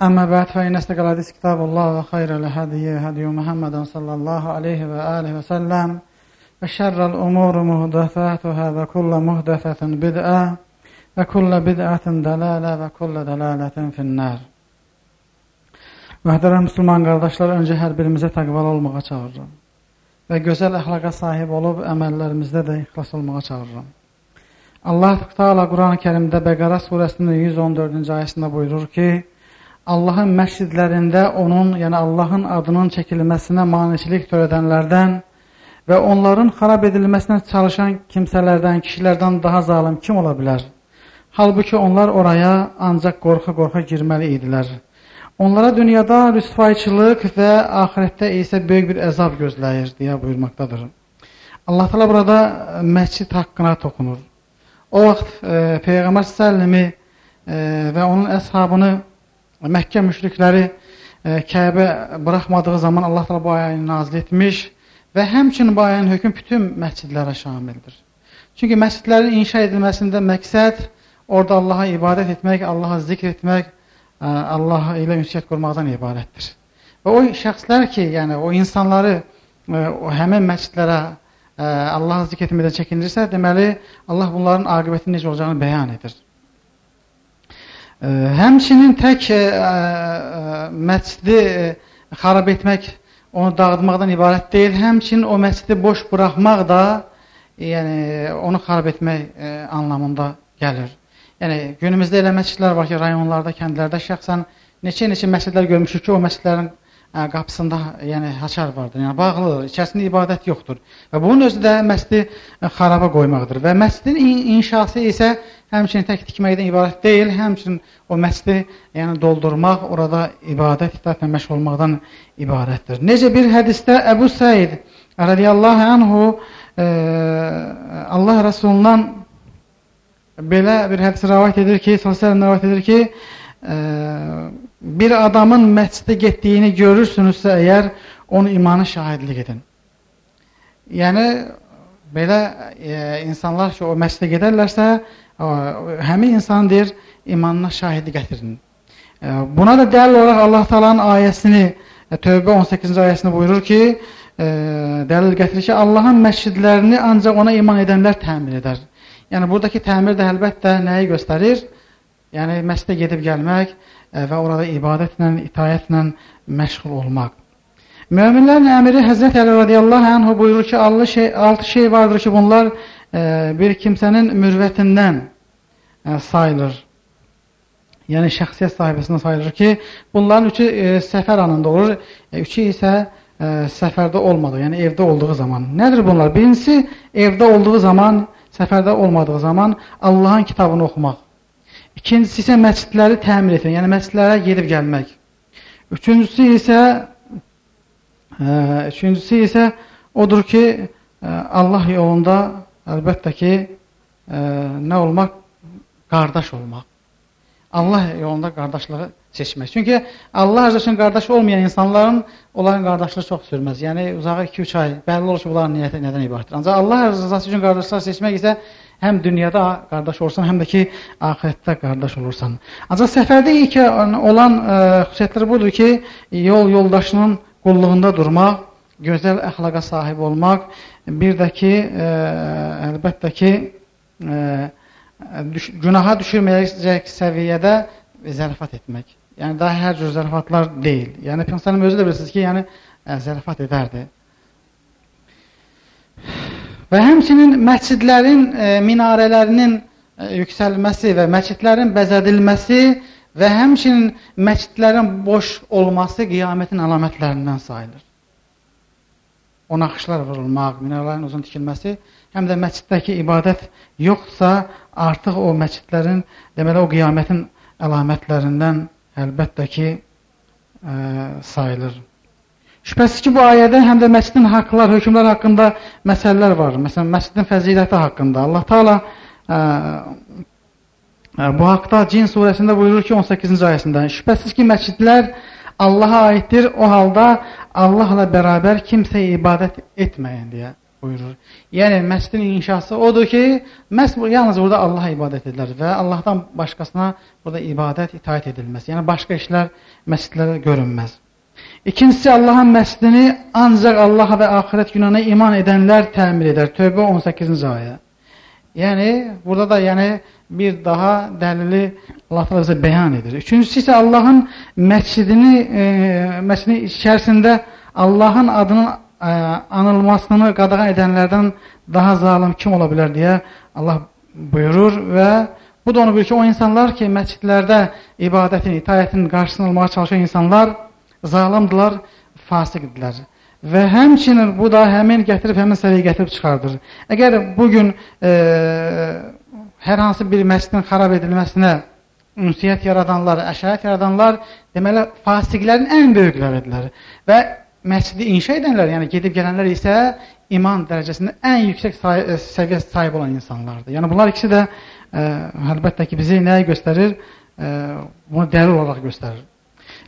Əmmə bəd fə inəstəqəl hədis kitabullah və xayrəl hədiyə hədiyə Muhammedən sallallahu aleyhi və aleyhi və səlləm və şərrəl umuru muhdəfətuhə və kullə muhdəfətin bid'ə və kullə bid'ətin dələlə və kullə dələlətin finnər. Mühdərəm müsəlman qardaşlar, öncə hər birimizə təqvalı olmağa çağırıram və gözəl əxlaqa sahib olub əməllərimizdə də ixlas olmağa çağırıram. Allah Taala Qurani-Kərimdə Bəqara surəsinin 114-cü ayəsində buyurur ki: Allahın məscidlərində onun, yəni Allahın adının çəkilməsinə maniçilik törədənlərdən və onların xarab edilməsinə çalışan kimsələrdən, kişilərdən daha zalim kim ola bilər? Halbuki onlar oraya ancaq qorxa-qorxa girməli idilər. Onlara dünyada rüsvayçılıq və axirətdə isə böyük bir əzab gözləyir deyə buyurmaqdadır. Allah təala burada məscid haqqına toxunur. O vaxt e, Peyğəmbər səllimi e, və onun əshabını Məkkə müşrikləri e, Kəbə buraxmadığı zaman Allah təala bu ayəni nazil etmiş və həmçinin bu ayənin hökmü bütün məscidlərə şamildir. Çünki məscidlərin inşa edilməsində məqsəd orada Allaha ibadət etmək, Allaha zikr etmək, Allah ilə ünsiyyət qurmaqdan ibarətdir. Və o şəxslər ki, yəni o insanları o həmin məscidlərə Allahı zikr etməkdən çəkindirsə, deməli Allah bunların aqibətinin necə olacağını bəyan edir. Həmçinin tək məscidi xarab etmək, onu dağıtmaqdan ibarət deyil, həmçinin o məscidi boş buraxmaq da yəni onu xarab etmək anlamında gəlir. Yəni günümüzdə elə məscidlər var ki, rayonlarda, kəndlərdə şəxsən neçə-neçə məscidlər görmüşük ki, o məscidlərin ə, qapısında yəni haçar vardır. Yəni bağlıdır, içərisində ibadət yoxdur. Və bunun özü də məscidi xaraba qoymaqdır. Və məscidin inşası isə həmçinin tək tikməkdən ibarət deyil, həmçinin o məscidi yəni doldurmaq, orada ibadət itaətlə məşğul olmaqdan ibarətdir. Necə bir hədisdə Əbu Səid radiyallahu anhu ə, Allah Rəsulundan belə bir hədis rivayet edir ki, Sallallahu rivayet edir ki, bir adamın məscidə getdiyini görürsünüzsə əgər onu imanı şahidlik edin. Yəni belə e, insanlar ki, o məscidə gedərlərsə, o, həmin insan deyir, imanına şahidlik gətirin. E, buna da dəlil olaraq Allah Taala'nın ayəsini e, Tövbə 18-ci ayəsində buyurur ki, e, dəlil gətirir ki, Allahın məscidlərini ancaq ona iman edənlər təmin edər. Yəni buradakı təmir də əlbəttə nəyi göstərir? Yəni məscidə gedib gəlmək e, və orada ibadətlə, itayətlə məşğul olmaq. Möminlərin əmiri Həzrət Əli radiyallahu anhu buyurur ki, 6 şey, 6 şey vardır ki, bunlar e, bir kimsənin mürvətindən e, sayılır. Yəni şəxsiyyət sahibəsindən sayılır ki, bunların üçü e, səfər anında olur, e, üçü isə e, səfərdə olmadığı, yəni evdə olduğu zaman. Nədir bunlar? Birincisi, evdə olduğu zaman, səfərdə olmadığı zaman Allahın kitabını oxumaq. İkincisi isə məscidləri təmir etmək, yəni məscidlərə gedib gəlmək. Üçüncüsü isə Ə, üçüncüsü isə odur ki, ə, Allah yolunda əlbəttə ki, ə, nə olmaq? Qardaş olmaq. Allah yolunda qardaşlığı seçmək. Çünki Allah üçün qardaş olmayan insanların onların qardaşlığı çox sürməz. Yəni uzağa 2-3 ay bəlli olur ki, bunların niyyəti nədən ibarətdir. Ancaq Allah rızası üçün qardaşlar seçmək isə həm dünyada qardaş olursan, həm də ki, axirətdə qardaş olursan. Ancaq səfərdə ilk olan ə, xüsusiyyətləri budur ki, yol yoldaşının qulluğunda durmaq, gözəl əxlaqa sahib olmaq, bir də ki, ə, əlbəttə ki, ə, düş günaha düşürməyəcək səviyyədə zərafət etmək. Yəni daha hər cür zarafatlar deyil. Yəni Peyğəmbər özü də bilirsiniz ki, yəni ə, zarafat edərdi. Və həmçinin məscidlərin ə, minarələrinin ə, yüksəlməsi və məscidlərin bəzədilməsi və həmçinin məscidlərin boş olması qiyamətin əlamətlərindən sayılır. O naxışlar vurulmaq, minarələrin uzun tikilməsi, həm də məsciddəki ibadət yoxsa artıq o məscidlərin deməli o qiyamətin əlamətlərindən əlbəttə ki ə, sayılır. Şübhəsiz ki, bu ayədə həm də məscidin haqqlar, hökmlər haqqında məsələlər var. Məsələn, məscidin fəziləti haqqında. Allah Taala bu haqda Cin surəsində buyurur ki, 18-ci ayəsində, şübhəsiz ki, məscidlər Allaha aiddir, o halda Allahla bərabər kimsəyə ibadət etməyin deyə buyurur. Yəni məscidin inşası odur ki, məhz bu yalnız burada Allaha ibadət edilir və Allahdan başqasına burada ibadət, itaat edilməz. Yəni başqa işlər məscidlərdə görünməz. İkincisi Allahın məscidini ancaq Allaha və axirət günahına iman edənlər təmir edər. Tövbə 18-ci ayə. Yəni burada da yəni bir daha dəlili Allah təala bəyan edir. Üçüncüsü isə Allahın məscidini e, məscidin içərisində Allahın adının e, anılmasını qadağan edənlərdən daha zalım kim ola bilər deyə Allah buyurur və bu da onu bilir ki, o insanlar ki, məscidlərdə ibadətin, itayətin qarşısını almağa çalışan insanlar zalimdilər, fasiqdilər. Və həmçinin bu da həmin gətirib həmin səviyyə gətirib çıxardır. Əgər bu gün e, hər hansı bir məscidin xarab edilməsinə ünsiyyət yaradanlar, əşarət yaradanlar deməli fasiqlərin ən böyükləridirlər. Və məscidi inşa edənlər, yəni gedib gələnlər isə iman dərəcəsində ən yüksək say səviyyə sahib olan insanlardır. Yəni bunlar ikisi də ə, əlbəttə ki, bizi nəyə göstərir? Ə, bunu dəlil olaraq göstərir.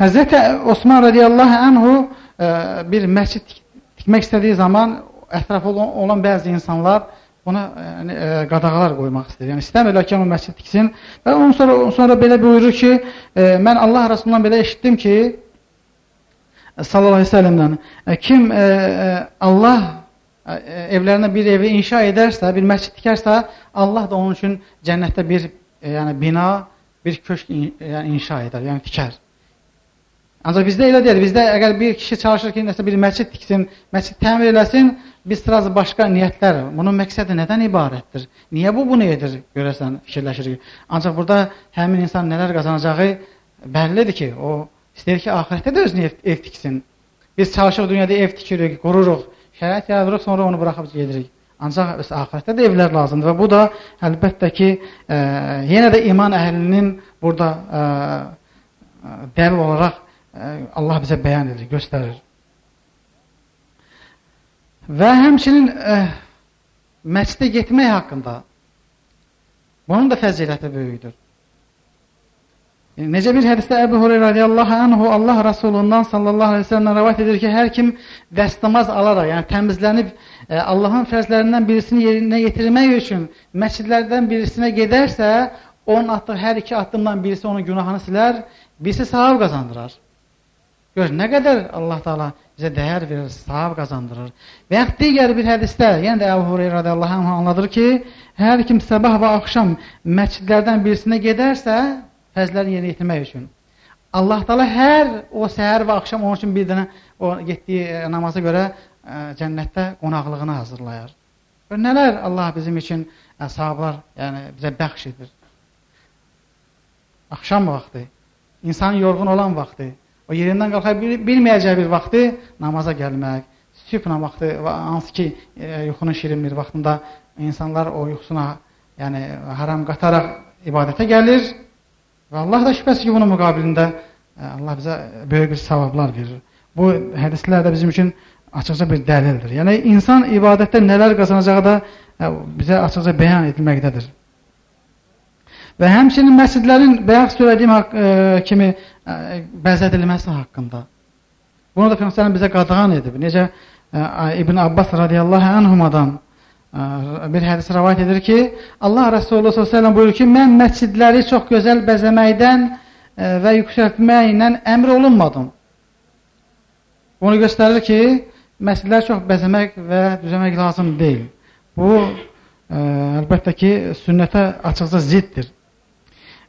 Həzrəti Osman radiyallahu anhu ə, e, bir məscid tikmək istədiyi zaman ətrafı olan bəzi insanlar ona yəni, ə, e, qadağalar qoymaq istəyir. Yəni istəmirlər ki, o məscid tiksin. Və ondan sonra sonra belə buyurur ki, ə, e, mən Allah Rəsulundan belə eşitdim ki, sallallahu əleyhi və səlləmdən kim ə, Allah ə, evlərinə bir evi inşa edərsə, bir məscid tikərsə, Allah da onun üçün cənnətdə bir ə, yəni bina, bir köşk in, yəni inşa edər, yəni tikər. Ancaq bizdə elə deyil. Bizdə əgər bir kişi çalışır ki, nəsə bir məscid tiksin, məscid təmir eləsin, biz sıraz başqa niyyətlər. Bunun məqsədi nədən ibarətdir? Niyə bu bunu edir? Görəsən, fikirləşirik. Ancaq burada həmin insan nələr qazanacağı bəllidir ki, o istəyir ki, axirətdə də özünə ev, ev tiksin. Biz çalışırıq dünyada ev tikirik, qururuq, şərait yaradırıq, sonra onu buraxıb gedirik. Ancaq öz axirətdə də evlər lazımdır və bu da əlbəttə ki, ə, yenə də iman əhlinin burada ə, dəlil olaraq Allah bizə bəyan edir, göstərir. Və həmçinin ə, məscidə getmək haqqında bunun da fəziləti böyükdür. E, necə bir hədisdə Əbu Hureyra radiyallahu anhu Allah Rasulundan sallallahu aleyhi ve sellem rəvat edir ki, hər kim dəstəmaz alaraq, yəni təmizlənib ə, e, Allahın fərzlərindən birisini yerinə yetirmək üçün məscidlərdən birisinə gedərsə, onun atdığı hər iki addımdan birisi onun günahını silər, birisi savab qazandırar. Gör, nə qədər Allah Taala bizə dəyər verir, savab qazandırır. Və yaxud digər bir hədisdə, yəni də Əbu Hüreyrə radiyallahu anh anladır ki, hər kim sabah və axşam məscidlərdən birisinə gedərsə, fəzlərini yerinə yetirmək üçün. Allah Taala hər o səhər və axşam onun üçün bir dənə o getdiyi e, namaza görə ə, e, cənnətdə qonaqlığını hazırlayar. Və nələr Allah bizim üçün ə, e, savablar, yəni bizə bəxş edir. Axşam vaxtı, insanın yorğun olan vaxtı, O yerindən qalxa bilməyəcəyi bir vaxtı namaza gəlmək, sübh vaxtı, hansı ki, e, yuxunun şirin bir vaxtında insanlar o yuxusuna yəni haram qataraq ibadətə gəlir və Allah da şübhəsiz ki, bunun müqabilində e, Allah bizə böyük bir savablar verir. Bu hədislər də bizim üçün açıqca bir dəlildir. Yəni insan ibadətdə nələr qazanacağı da e, bizə açıqca bəyan edilməkdədir. Və həmçinin məscidlərin bayaq söylədiyim e, kimi e, bəzədilməsi haqqında. Bunu da Peyğəmbər bizə qadağan edib. Necə e, İbn Abbas radiyallahu anhumadan ə, bir hədis rivayet edir ki, Allah Resulü sallallahu buyurur ki, mən məscidləri çox gözəl bəzəməkdən ə, və yüksəltməklə əmr olunmadım. Bunu göstərir ki, məscidləri çox bəzəmək və düzəmək lazım deyil. Bu ə, əlbəttə ki, sünnətə açıqca ziddir.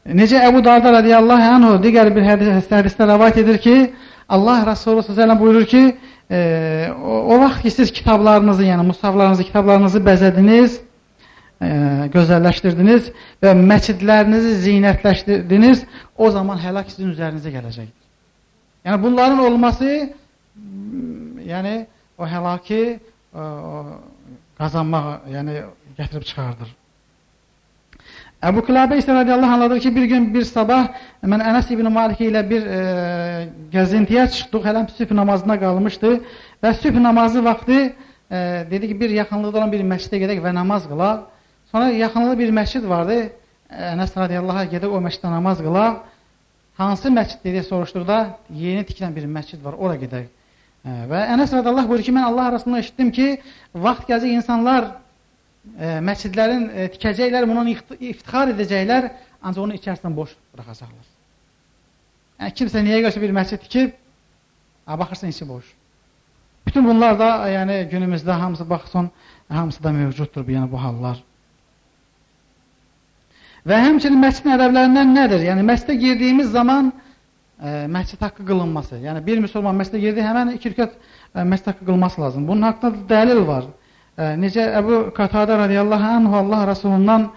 Necə Əbu Darda radiyallahu anhu digər bir hədis, hədisdə rəvayət edir ki, Allah Resulü s.ə.v buyurur ki, e, o, o vaxt ki, siz kitablarınızı, yəni musaflarınızı, kitablarınızı bəzədiniz, e, gözəlləşdirdiniz və məcidlərinizi zinətləşdirdiniz, o zaman həlak sizin üzərinizə gələcəkdir. Yəni bunların olması, yəni o həlaki o, qazanmaq, yəni gətirib çıxardır. Əbu Qilabə isə radiyallahu anladır ki, bir gün bir sabah mən Ənəs ibn Malik ilə bir e, gəzintiyə çıxdıq, hələm sübh namazına qalmışdı və sübh namazı vaxtı e, dedi ki, bir yaxınlıqda olan bir məscidə gedək və namaz qılaq. Sonra yaxınlıqda bir məscid vardı, Ənəs radiyallahu anh gedək o məsciddə namaz qılaq. Hansı məscid deyə soruşduqda, yeni tikilən bir məscid var, ora gedək. E, və Ənəs radiyallahu buyurur ki, mən Allah arasında eşitdim ki, vaxt gələcək insanlar e, məscidlərin e, tikəcəklər, bunun iftixar edəcəklər, ancaq onun içərisindən boş buraxacaqlar. Yəni, kimsə niyə görsə bir məscid tikib, ha, baxırsan içi boş. Bütün bunlar da yəni, günümüzdə hamısı baxsın, hamısı da mövcuddur yəni, bu hallar. Və həmçinin məscidin ədəblərindən nədir? Yəni, məscidə girdiyimiz zaman ə, məscid haqqı qılınması. Yəni, bir müsəlman məscidə girdi, həmən iki rükət məscid haqqı qılması lazım. Bunun haqqında dəlil var. Necə Əbu Qatada radiyallahu anh Allah Rasulundan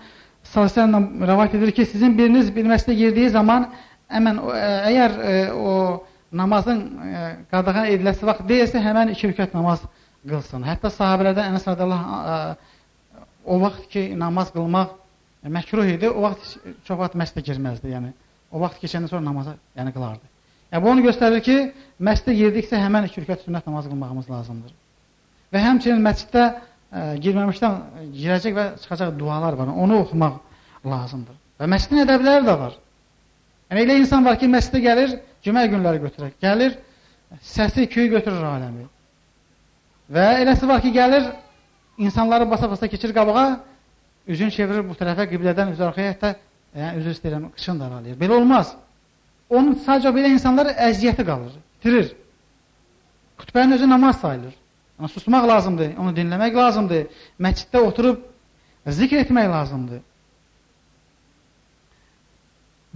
sallallahu rəvayət edir ki, sizin biriniz bir məscidə girdiyi zaman həmən əgər o namazın qadağan ediləsi vaxt deyilsə, həmən iki rükət namaz qılsın. Hətta sahabələrdən Ənəs radiyallahu o vaxt ki, namaz qılmaq məkruh idi, o vaxt çox vaxt məscidə girməzdi. Yəni o vaxt keçəndən sonra namaza yəni qılardı. Yəni bu onu göstərir ki, məscidə girdiksə həmən iki rükət sünnət namaz qılmağımız lazımdır. Və həmçinin məsciddə ə, e, girməmişdən girəcək və çıxacaq dualar var. Onu oxumaq lazımdır. Və məscidin ədəbləri də var. Yəni elə insan var ki, məscidə gəlir, cümə günləri götürər. Gəlir, səsi, küyü götürür aləmi. Və eləsi var ki, gəlir, insanları basa-basa keçir qabağa, üzün çevirir bu tərəfə, qiblədən üzr arxaya, hətta yəni, üzr istəyirəm, qışın da aralayır. Belə olmaz. Onun sadəcə belə insanlar əziyyəti qalır, itirir. Xütbənin özü namaz sayılır. Ona susmaq lazımdır, onu dinləmək lazımdır. Məsciddə oturub zikr etmək lazımdır.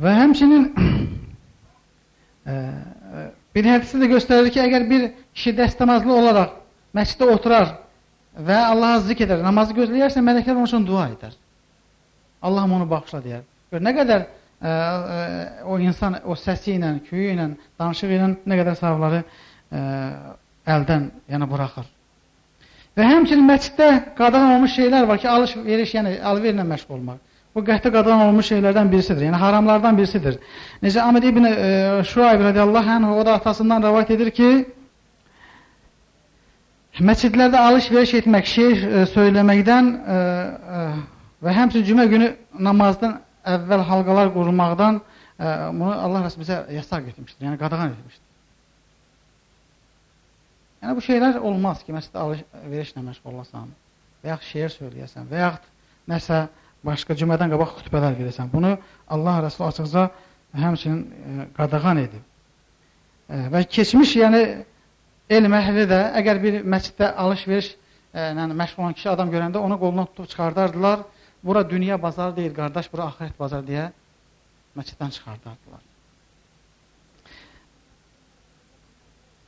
Və həmçinin e, e, bir hədisi də göstərir ki, əgər bir kişi dəstəmazlı olaraq məsciddə oturar və Allaha zikr edər, namazı gözləyərsə, mələklər onun üçün dua edər. Allahım onu bağışla deyər. Gör, nə qədər ə, e, ə, o insan o səsi ilə, küyü ilə, danışığı ilə nə qədər savabları ə, əldən yəni buraxır. Və həmçinin məsciddə qadağan olmuş şeylər var ki, alış-veriş, yəni alverlə məşğul olmaq. Bu qəti qadağan olmuş şeylərdən birisidir. Yəni haramlardan birisidir. Necə Ahmed ibn e, Şuayb radiyallahu anh o da atasından rivayet edir ki, məscidlərdə alış-veriş etmək, şeir e, söyləməkdən e, e, və həmçinin cümə günü namazdan əvvəl halqalar qurmaqdan e, bunu Allah Rəsulü bizə yasaq etmişdir. Yəni qadağan etmişdir. Yəni bu şeylər olmaz ki, məsələn, alış-verişlə məşğul olasan və yaxud şeir söyləyəsən və yaxud nəsə başqa cümədən qabaq xütbələr gedəsən. Bunu Allah Rəsulü açıqca həmçinin e, qadağan edib. E, və keçmiş, yəni elm əhli də əgər bir məsciddə alış-veriş e, yəni, məşğul olan kişi adam görəndə onu qolundan tutub çıxardardılar. Bura dünya bazarı deyil, qardaş, bura axirət bazarı deyə məsciddən çıxardardılar.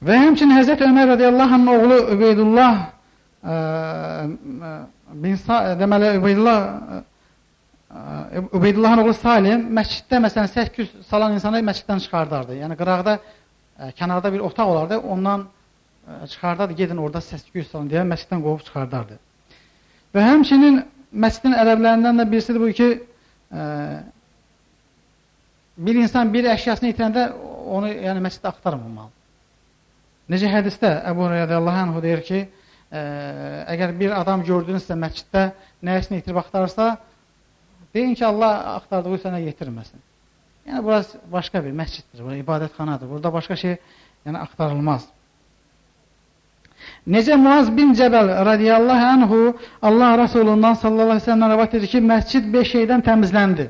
Və həmçinin Həzrət Ömər radiyallahu anh oğlu Übeydullah ə, bin deməli Übeydullah ə, Übeydullahın oğlu Salim məsciddə məsələn 800 salan insanı məsciddən çıxardardı. Yəni qıraqda ə, kənarda bir otaq olardı. Ondan ə, çıxardardı. Gedin orada 800 salan deyə məsciddən qovub çıxardardı. Və həmçinin məscidin ədəblərindən də birisidir bu ki, ə, bir insan bir əşyasını itirəndə onu yəni məsciddə axtarmamalı. Necə hədisdə Əbu Rədiyallahu anh deyir ki, ə, əgər bir adam gördünüzsə məsciddə nəyəsini itirib axtarırsa, deyin ki, Allah axtardığı sənə yetirməsin. Yəni, burası başqa bir məsciddir, bura ibadətxanadır. Burada başqa şey yəni, axtarılmaz. Necə Muaz bin Cəbəl radiyallahu anhu Allah Rasulundan sallallahu aleyhi ve sellem rəvat edir ki, məscid beş şeydən təmizləndi.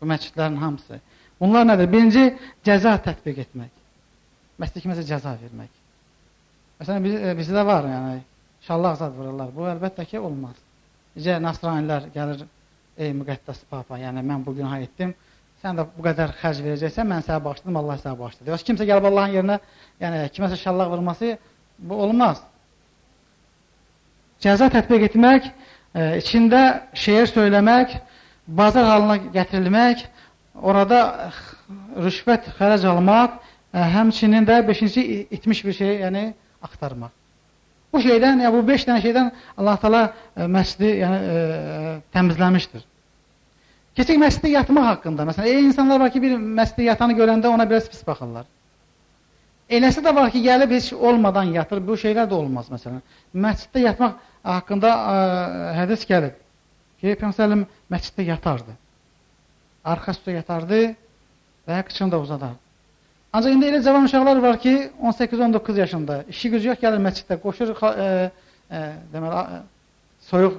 Bu məscidlərin hamısı. Bunlar nədir? Birinci, cəza tətbiq etmək. Məsələ kiməsə cəza vermək. Məsələn, biz, e, bizdə var, yəni, şallaq zad vururlar. Bu, əlbəttə ki, olmaz. Necə, nasranilər gəlir, ey müqəddəs papa, yəni, mən bu günah etdim, sən də bu qədər xərc verəcəksən, mən sənə bağışladım, Allah sənə bağışladı. Yoxsa kimsə gəlib Allahın yerinə, yəni kiməsə şallaq vurması bu olmaz. Cəza tətbiq etmək, e, içində şeir söyləmək, bazar halına gətirilmək, orada rüşvət xərc almaq, həmçinin də 5-ci itmiş bir şey, yəni axtarmaq. Bu şeydən, yəni bu 5 dənə şeydən Allah Taala e, məscidi yəni ə, təmizləmişdir. Keçək məsciddə yatmaq haqqında. Məsələn, elə insanlar var ki, bir məsciddə yatanı görəndə ona biraz pis baxırlar. Eləsi də var ki, gəlib heç olmadan yatır. Bu şeylər də olmaz məsələn. Məsciddə yatmaq haqqında ə, hədis gəlib ki, Peyğəmbər məsciddə yatardı. Arxa üstə yatardı və qıçını da uzadardı. Ancaq indi elə cavan uşaqlar var ki, 18-19 yaşında, işi gücü yox, gəlir məsciddə, qoşur e, e, deməli, soyuq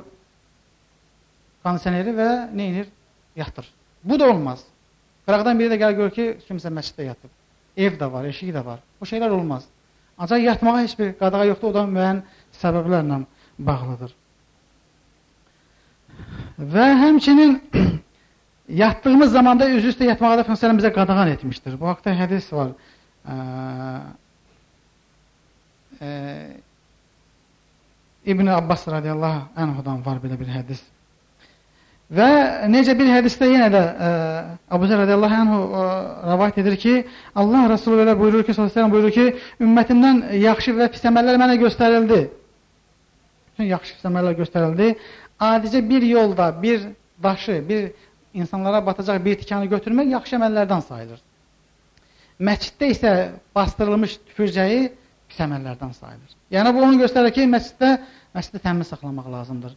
kondisioneri və nə edir? Yatır. Bu da olmaz. Qıraqdan biri də gəlir görür ki, kimsə məsciddə yatıb. Ev də var, eşiyi də var. Bu şeylər olmaz. Ancaq yatmağa heç bir qadağa yoxdur, o da müəyyən səbəblərlə bağlıdır. Və həmçinin yatdığımız zamanda üzü üstə yatmağa da Peyğəmbər bizə qadağan etmişdir. Bu haqda hədis var. Ə, ə, İbn Abbas radiyallahu anhudan var belə bir hədis. Və necə bir hədisdə yenə də ə, Abu Zer radiyallahu anhu ə, rivayet edir ki, Allah Resulü belə buyurur ki, sallallahu əleyhi buyurur ki, ümmətimdən yaxşı və pis əməllər mənə göstərildi. Bütün yaxşı pis əməllər göstərildi. Adicə bir yolda bir daşı, bir insanlara batacaq bir tikanı götürmək yaxşı əməllərdən sayılır. Məsciddə isə bastırılmış tüpürcəyi pis əməllərdən sayılır. Yəni bu onu göstərir ki, məsciddə məsciddə təmiz saxlamaq lazımdır.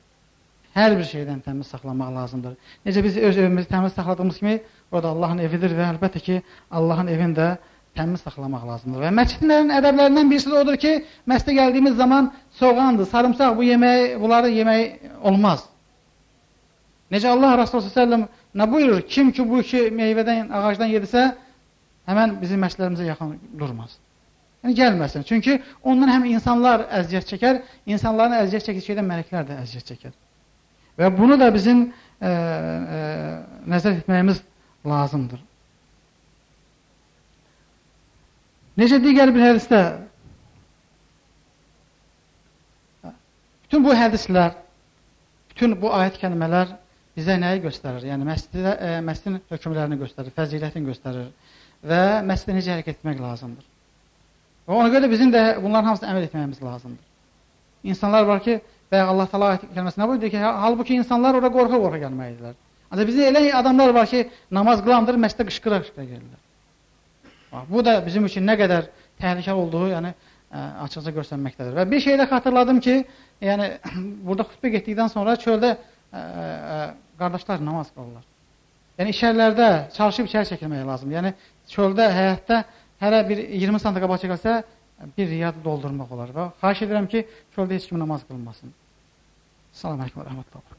Hər bir şeydən təmiz saxlamaq lazımdır. Necə biz öz evimizi təmiz saxladığımız kimi, o da Allahın evidir və əlbəttə ki, Allahın evini də təmiz saxlamaq lazımdır. Və məscidlərin ədəblərindən birisi də odur ki, məscidə gəldiyimiz zaman soğandır, sarımsaq bu yeməyi, bunları yemək olmaz. Necə Allah Rasulü sallallahu nə buyurur? Kim ki bu iki meyvədən, ağacdan yedirsə, həmən bizim məsələrimizə yaxın durmaz. Yəni gəlməsin. Çünki ondan həm insanlar əziyyət çəkər, insanların əziyyət çəkdiyi şeydən mələklər də əziyyət çəkər. Və bunu da bizim ə, ə, nəzər etməyimiz lazımdır. Necə digər bir hədisdə bütün bu hədislər, bütün bu ayət kəlmələr bizə nəyi göstərir? Yəni məscidə e, məscidin hökmlərini göstərir, fəzilətini göstərir və məscidə necə hərəkət etmək lazımdır. Və ona görə bizim də bunların hamısına əməl etməyimiz lazımdır. İnsanlar var ki, və Allah ayət kəlməsində buyurur ki, halbuki insanlar ora qorxa-qorxa gəlməlidirlər. Ancaq bizdə elə adamlar var ki, namaz qılandır, məscidə qışqıra-qışqıra gəlirlər. Bu da bizim üçün nə qədər təhlükəli olduğu, yəni e, açıqca göstərməkdədir. Və bir şey də xatırladım ki, yəni burada xutbə getdikdən sonra çöldə qardaşlar namaz qılırlar. Yəni işərlərdə çalışıb içəri çəkilmək lazımdır. Yəni çöldə, həyətdə hələ bir 20 sm qabaq çəkilsə bir riyad doldurmaq olar. Və xahiş edirəm ki, çöldə heç kim namaz qılmasın. Salam əleykum və rəhmətullah.